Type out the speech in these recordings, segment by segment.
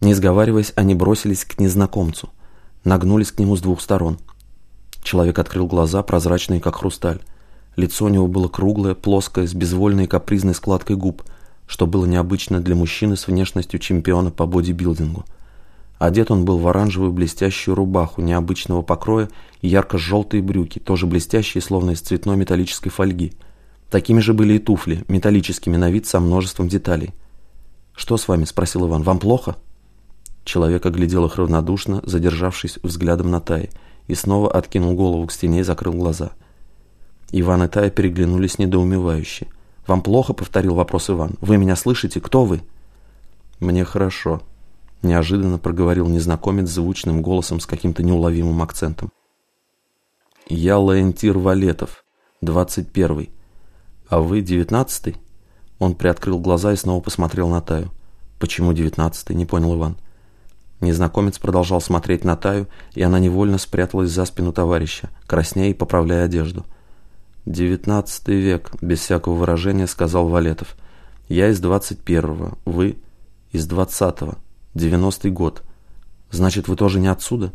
Не сговариваясь, они бросились к незнакомцу. Нагнулись к нему с двух сторон. Человек открыл глаза, прозрачные, как хрусталь. Лицо у него было круглое, плоское, с безвольной капризной складкой губ, что было необычно для мужчины с внешностью чемпиона по бодибилдингу. Одет он был в оранжевую блестящую рубаху необычного покроя и ярко-желтые брюки, тоже блестящие, словно из цветной металлической фольги. Такими же были и туфли, металлическими на вид со множеством деталей. «Что с вами?» – спросил Иван. «Вам плохо?» Человек оглядел их равнодушно, задержавшись взглядом на Тай, и снова откинул голову к стене и закрыл глаза. Иван и Тая переглянулись недоумевающе. «Вам плохо?» – повторил вопрос Иван. «Вы меня слышите? Кто вы?» «Мне хорошо», – неожиданно проговорил незнакомец звучным голосом с каким-то неуловимым акцентом. «Я Лаентир Валетов, двадцать первый. А вы девятнадцатый?» Он приоткрыл глаза и снова посмотрел на Таю. «Почему девятнадцатый?» – не понял Иван. Незнакомец продолжал смотреть на Таю, и она невольно спряталась за спину товарища, краснея и поправляя одежду. «Девятнадцатый век», – без всякого выражения сказал Валетов. «Я из двадцать первого, вы из двадцатого, девяностый год. Значит, вы тоже не отсюда?»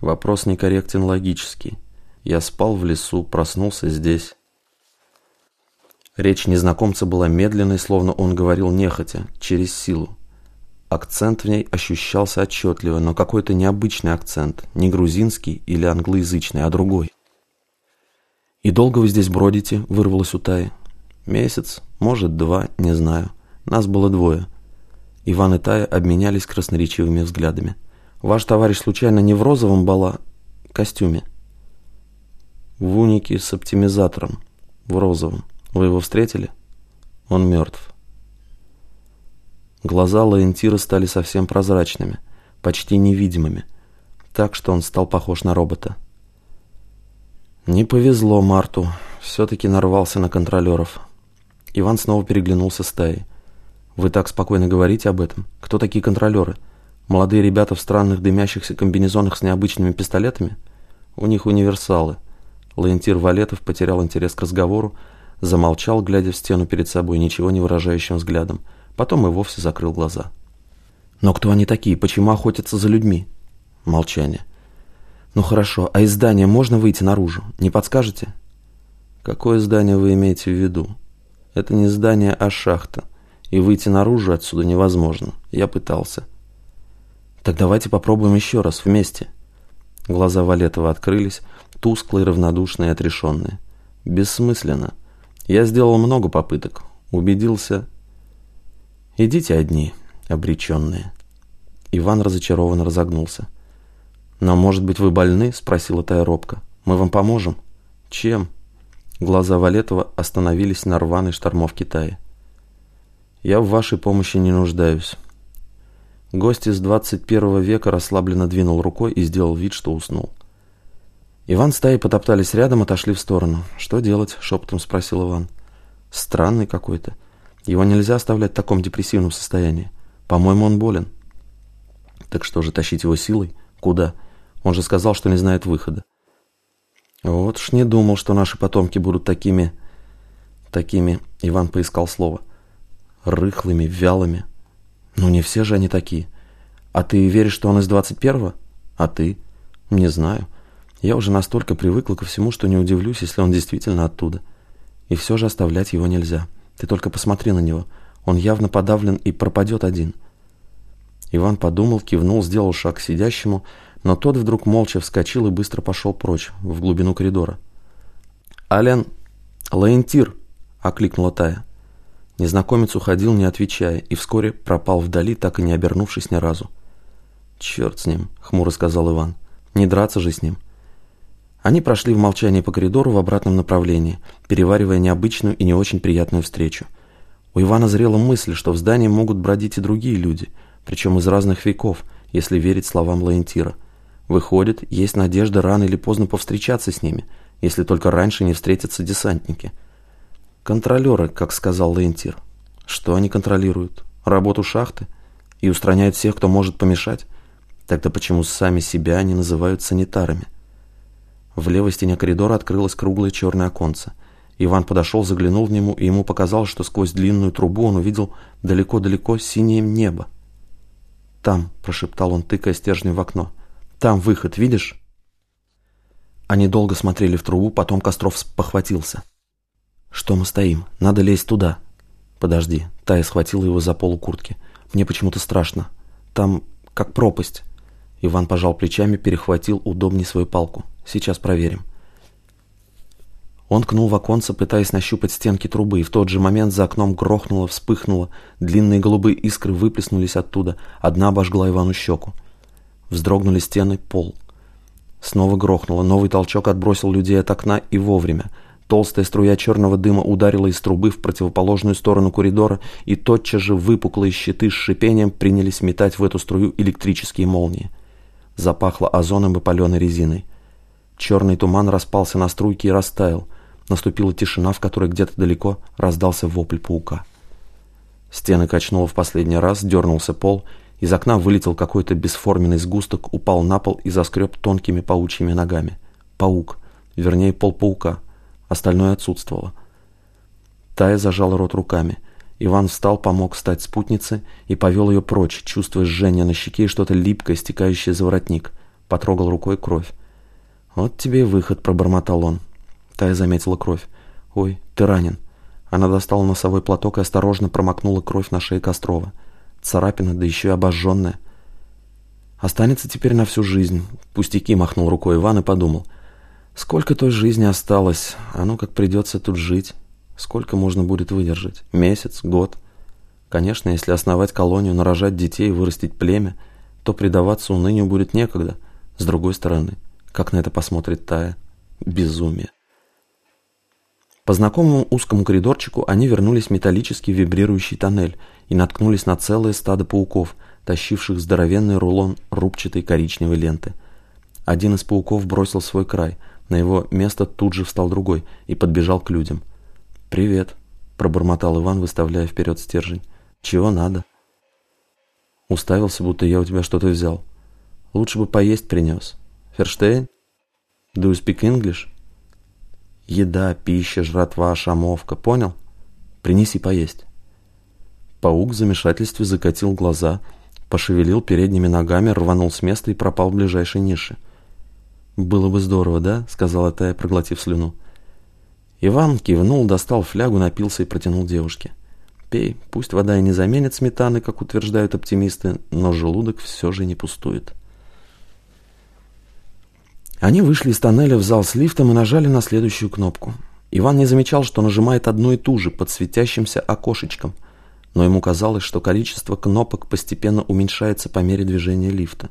Вопрос некорректен логически. Я спал в лесу, проснулся здесь. Речь незнакомца была медленной, словно он говорил нехотя, через силу. Акцент в ней ощущался отчетливо, но какой-то необычный акцент, не грузинский или англоязычный, а другой. «И долго вы здесь бродите?» – вырвалось у Таи. «Месяц, может, два, не знаю. Нас было двое». Иван и Тая обменялись красноречивыми взглядами. «Ваш товарищ случайно не в розовом бала костюме?» «В унике с оптимизатором. В розовом. Вы его встретили?» «Он мертв». Глаза Лаентира стали совсем прозрачными, почти невидимыми, так что он стал похож на робота. Не повезло Марту, все-таки нарвался на контролеров. Иван снова переглянулся с Таей. «Вы так спокойно говорите об этом? Кто такие контролеры? Молодые ребята в странных дымящихся комбинезонах с необычными пистолетами? У них универсалы». Лаентир Валетов потерял интерес к разговору, замолчал, глядя в стену перед собой ничего не выражающим взглядом – Потом и вовсе закрыл глаза. «Но кто они такие? Почему охотятся за людьми?» Молчание. «Ну хорошо, а из здания можно выйти наружу? Не подскажете?» «Какое здание вы имеете в виду?» «Это не здание, а шахта. И выйти наружу отсюда невозможно. Я пытался». «Так давайте попробуем еще раз, вместе». Глаза Валетова открылись, тусклые, равнодушные отрешенные. «Бессмысленно. Я сделал много попыток. Убедился, «Идите одни, обреченные». Иван разочарованно разогнулся. «Но, может быть, вы больны?» – спросила Тая робко. «Мы вам поможем?» «Чем?» Глаза Валетова остановились на рваной штормовке Таи. «Я в вашей помощи не нуждаюсь». Гость из 21 века расслабленно двинул рукой и сделал вид, что уснул. Иван с Таей потоптались рядом, отошли в сторону. «Что делать?» – шепотом спросил Иван. «Странный какой-то. Его нельзя оставлять в таком депрессивном состоянии. По-моему, он болен. Так что же, тащить его силой? Куда? Он же сказал, что не знает выхода. Вот уж не думал, что наши потомки будут такими... Такими... Иван поискал слово. Рыхлыми, вялыми. Ну, не все же они такие. А ты веришь, что он из 21-го? А ты? Не знаю. Я уже настолько привыкла ко всему, что не удивлюсь, если он действительно оттуда. И все же оставлять его нельзя. Ты только посмотри на него. Он явно подавлен и пропадет один. Иван подумал, кивнул, сделал шаг к сидящему, но тот вдруг молча вскочил и быстро пошел прочь, в глубину коридора. «Ален! Лаентир!» — окликнула Тая. Незнакомец уходил, не отвечая, и вскоре пропал вдали, так и не обернувшись ни разу. «Черт с ним!» — хмуро сказал Иван. «Не драться же с ним!» Они прошли в молчании по коридору в обратном направлении, переваривая необычную и не очень приятную встречу. У Ивана зрела мысль, что в здании могут бродить и другие люди, причем из разных веков, если верить словам Лаентира. Выходит, есть надежда рано или поздно повстречаться с ними, если только раньше не встретятся десантники. Контролеры, как сказал Лаентир. Что они контролируют? Работу шахты? И устраняют всех, кто может помешать? Тогда почему сами себя они называют санитарами? В левой стене коридора открылось круглое черное оконце. Иван подошел, заглянул в него, и ему показалось, что сквозь длинную трубу он увидел далеко-далеко синее небо. «Там», — прошептал он, тыкая стержнем в окно. «Там выход, видишь?» Они долго смотрели в трубу, потом Костров похватился. «Что мы стоим? Надо лезть туда». «Подожди». Тая схватила его за полу куртки. «Мне почему-то страшно. Там как пропасть». Иван пожал плечами, перехватил удобней свою палку. «Сейчас проверим». Он кнул в оконце, пытаясь нащупать стенки трубы, и в тот же момент за окном грохнуло, вспыхнуло, длинные голубые искры выплеснулись оттуда, одна обожгла Ивану щеку. Вздрогнули стены, пол. Снова грохнуло, новый толчок отбросил людей от окна и вовремя. Толстая струя черного дыма ударила из трубы в противоположную сторону коридора, и тотчас же выпуклые щиты с шипением принялись метать в эту струю электрические молнии. Запахло озоном и паленой резиной. Черный туман распался на струйки и растаял. Наступила тишина, в которой где-то далеко раздался вопль паука. Стены качнуло в последний раз, дернулся пол, из окна вылетел какой-то бесформенный сгусток, упал на пол и заскреб тонкими паучьими ногами. Паук, вернее пол паука. Остальное отсутствовало. Тая зажала рот руками. Иван встал, помог встать спутнице и повел ее прочь, чувствуя жжение на щеке и что-то липкое, стекающее за воротник. Потрогал рукой кровь. «Вот тебе и выход», — пробормотал он. Тая заметила кровь. «Ой, ты ранен». Она достала носовой платок и осторожно промокнула кровь на шее Кострова. Царапина, да еще и обожженная. «Останется теперь на всю жизнь». Пустяки махнул рукой Иван и подумал. «Сколько той жизни осталось? А ну как придется тут жить? Сколько можно будет выдержать? Месяц? Год?» Конечно, если основать колонию, нарожать детей и вырастить племя, то предаваться унынию будет некогда. С другой стороны, как на это посмотрит Тая? Безумие. По знакомому узкому коридорчику они вернулись в металлический вибрирующий тоннель и наткнулись на целое стадо пауков, тащивших здоровенный рулон рубчатой коричневой ленты. Один из пауков бросил свой край, на его место тут же встал другой и подбежал к людям. «Привет», — пробормотал Иван, выставляя вперед стержень. «Чего надо?» Уставился, будто я у тебя что-то взял. Лучше бы поесть принес. Ферштейн? Do you speak English? Еда, пища, жратва, шамовка, понял? Принеси поесть. Паук в замешательстве закатил глаза, пошевелил передними ногами, рванул с места и пропал в ближайшей нише. «Было бы здорово, да?» — сказала Тая, проглотив слюну. Иван кивнул, достал флягу, напился и протянул девушке. «Пей, пусть вода и не заменит сметаны, как утверждают оптимисты, но желудок все же не пустует». Они вышли из тоннеля в зал с лифтом и нажали на следующую кнопку. Иван не замечал, что нажимает одну и ту же под светящимся окошечком, но ему казалось, что количество кнопок постепенно уменьшается по мере движения лифта.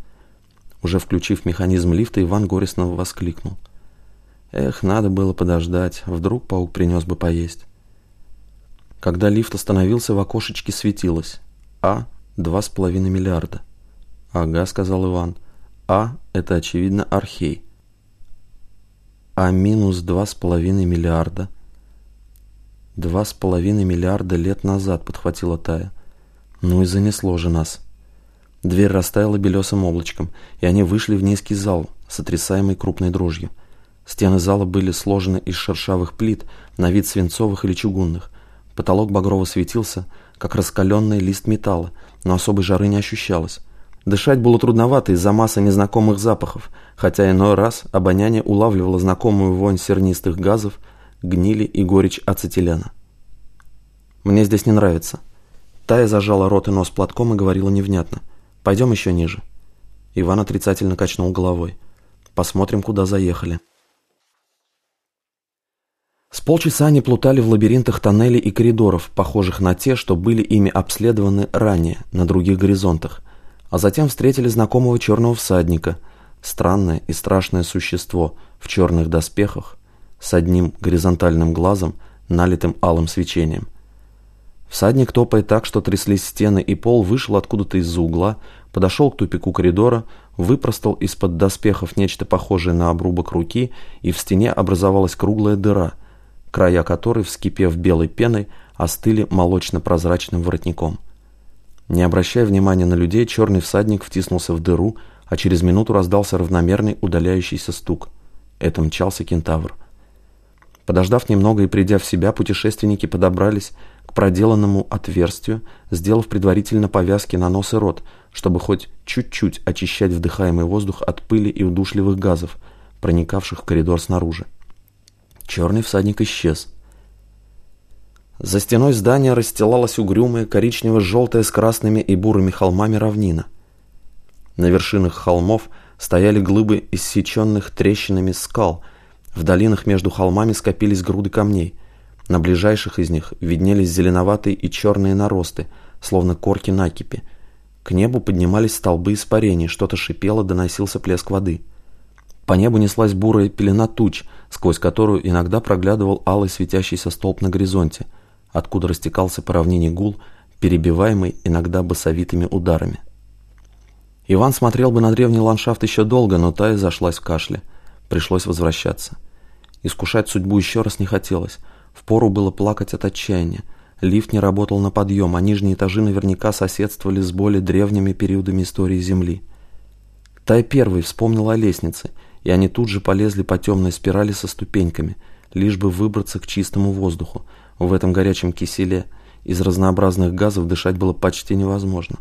Уже включив механизм лифта, Иван горестно воскликнул. «Эх, надо было подождать, вдруг паук принес бы поесть». Когда лифт остановился, в окошечке светилось «А» — два с половиной миллиарда. «Ага», — сказал Иван. «А» — это, очевидно, архей а минус два с половиной миллиарда. Два с половиной миллиарда лет назад, подхватила Тая. Ну и занесло же нас. Дверь растаяла белесым облачком, и они вышли в низкий зал, сотрясаемый крупной дрожью. Стены зала были сложены из шершавых плит, на вид свинцовых или чугунных. Потолок багрово светился, как раскаленный лист металла, но особой жары не ощущалось. Дышать было трудновато из-за массы незнакомых запахов, хотя иной раз обоняние улавливало знакомую вонь сернистых газов, гнили и горечь ацетилена. «Мне здесь не нравится». Тая зажала рот и нос платком и говорила невнятно. «Пойдем еще ниже». Иван отрицательно качнул головой. «Посмотрим, куда заехали». С полчаса они плутали в лабиринтах тоннелей и коридоров, похожих на те, что были ими обследованы ранее, на других горизонтах – а затем встретили знакомого черного всадника, странное и страшное существо в черных доспехах с одним горизонтальным глазом, налитым алым свечением. Всадник, топая так, что тряслись стены и пол, вышел откуда-то из-за угла, подошел к тупику коридора, выпростал из-под доспехов нечто похожее на обрубок руки, и в стене образовалась круглая дыра, края которой, вскипев белой пеной, остыли молочно-прозрачным воротником. Не обращая внимания на людей, черный всадник втиснулся в дыру, а через минуту раздался равномерный удаляющийся стук. Это мчался кентавр. Подождав немного и придя в себя, путешественники подобрались к проделанному отверстию, сделав предварительно повязки на нос и рот, чтобы хоть чуть-чуть очищать вдыхаемый воздух от пыли и удушливых газов, проникавших в коридор снаружи. Черный всадник исчез. За стеной здания расстилалась угрюмая коричнево-желтая с красными и бурыми холмами равнина. На вершинах холмов стояли глыбы иссеченных трещинами скал, в долинах между холмами скопились груды камней, на ближайших из них виднелись зеленоватые и черные наросты, словно корки накипи. К небу поднимались столбы испарений, что-то шипело, доносился плеск воды. По небу неслась бурая пелена туч, сквозь которую иногда проглядывал алый светящийся столб на горизонте – откуда растекался по равнине гул, перебиваемый иногда басовитыми ударами. Иван смотрел бы на древний ландшафт еще долго, но Тая зашлась в кашле. Пришлось возвращаться. Искушать судьбу еще раз не хотелось. Впору было плакать от отчаяния. Лифт не работал на подъем, а нижние этажи наверняка соседствовали с более древними периодами истории Земли. Тай первый вспомнила о лестнице, и они тут же полезли по темной спирали со ступеньками, лишь бы выбраться к чистому воздуху, в этом горячем киселе из разнообразных газов дышать было почти невозможно.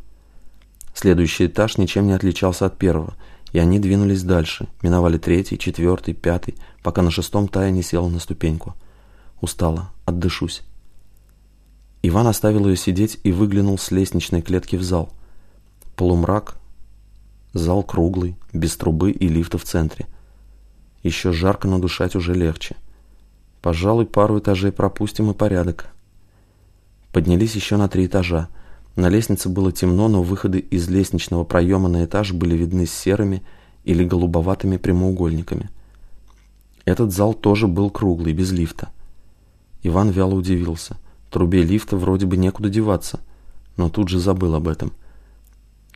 Следующий этаж ничем не отличался от первого, и они двинулись дальше, миновали третий, четвертый, пятый, пока на шестом Тая не села на ступеньку. Устала, отдышусь. Иван оставил ее сидеть и выглянул с лестничной клетки в зал. Полумрак, зал круглый, без трубы и лифта в центре. Еще жарко, но дышать уже легче. Пожалуй, пару этажей пропустим и порядок. Поднялись еще на три этажа. На лестнице было темно, но выходы из лестничного проема на этаж были видны серыми или голубоватыми прямоугольниками. Этот зал тоже был круглый, без лифта. Иван вяло удивился. Трубе лифта вроде бы некуда деваться, но тут же забыл об этом.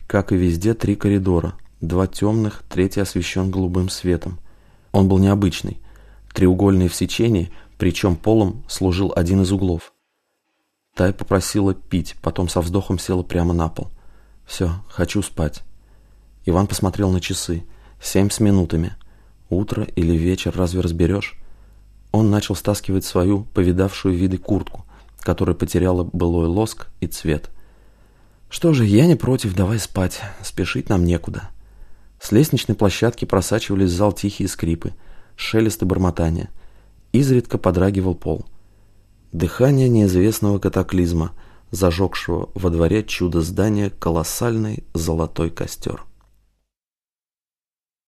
Как и везде, три коридора. Два темных, третий освещен голубым светом. Он был необычный треугольный в сечении, причем полом служил один из углов. Тай попросила пить, потом со вздохом села прямо на пол. «Все, хочу спать». Иван посмотрел на часы. Семь с минутами. Утро или вечер, разве разберешь? Он начал стаскивать свою повидавшую виды куртку, которая потеряла былой лоск и цвет. «Что же, я не против, давай спать. Спешить нам некуда». С лестничной площадки просачивались в зал тихие скрипы – шелест и бормотание. Изредка подрагивал пол. Дыхание неизвестного катаклизма, зажегшего во дворе чудо здания колоссальный золотой костер.